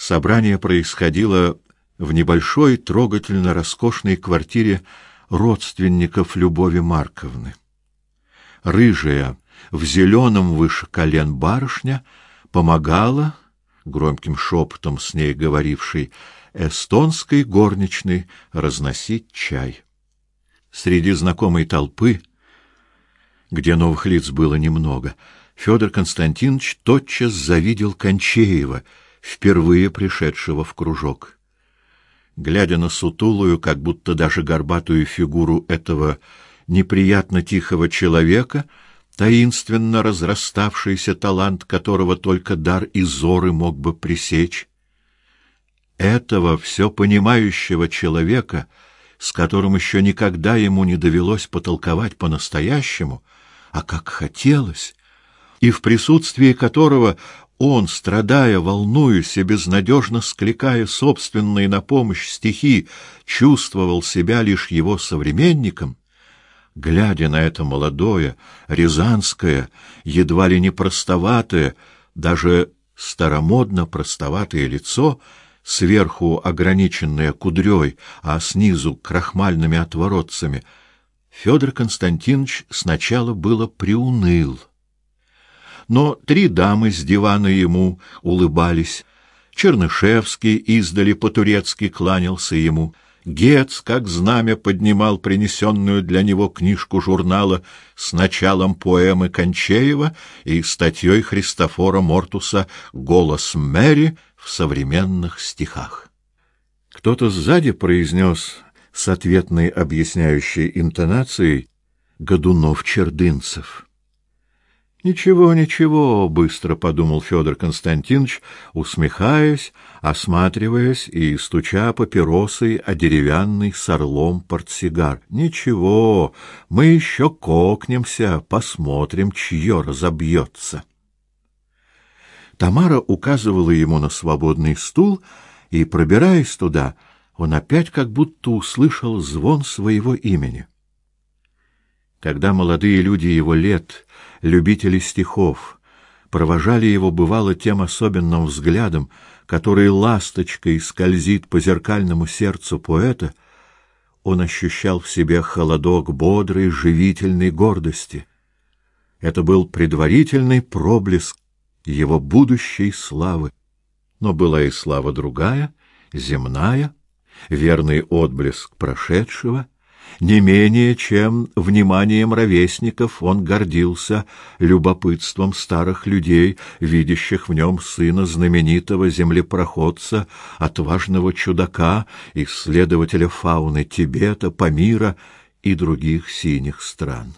Собрание происходило в небольшой, трогательно роскошной квартире родственников Любови Марковны. Рыжая, в зеленом выше колен барышня помогала, громким шепотом с ней говорившей, эстонской горничной разносить чай. Среди знакомой толпы, где новых лиц было немного, Федор Константинович тотчас завидел Кончеева, впервые пришедшего в кружок. Глядя на сутулую, как будто даже горбатую фигуру этого неприятно тихого человека, таинственно разраставшийся талант которого только дар Изоры мог бы пресечь, этого все понимающего человека, с которым еще никогда ему не довелось потолковать по-настоящему, а как хотелось, и в присутствии которого он, страдая, волнуясь и безнадежно скликая собственные на помощь стихи, чувствовал себя лишь его современником, глядя на это молодое, рязанское, едва ли не простоватое, даже старомодно простоватое лицо, сверху ограниченное кудрёй, а снизу крахмальными отворотцами, Федор Константинович сначала было приуныл но три дамы с дивана ему улыбались. Чернышевский издали по-турецки кланялся ему. Гец, как знамя, поднимал принесенную для него книжку журнала с началом поэмы Кончеева и статьей Христофора Мортуса «Голос Мэри» в современных стихах. Кто-то сзади произнес с ответной объясняющей интонацией «Годунов-Чердынцев». Ничего, ничего, быстро подумал Федор Константинович, усмехаясь, осматриваясь и стуча папиросой о деревянный с орлом портсигар. Ничего, мы еще кокнемся, посмотрим, чье разобьется. Тамара указывала ему на свободный стул, и, пробираясь туда, он опять как будто услышал звон своего имени. Когда молодые люди его лет любители стихов, провожали его бывало тем особенным взглядом, который ласточкой скользит по зеркальному сердцу поэта, он ощущал в себе холодок бодрой, живительной гордости. Это был предварительный проблеск его будущей славы. Но была и слава другая, земная, верный отблеск прошедшего — не менее чем вниманием ровесников он гордился любопытством старых людей, видящих в нем сына знаменитого землепроходца, отважного чудака, исследователя фауны Тибета, Памира и других синих стран.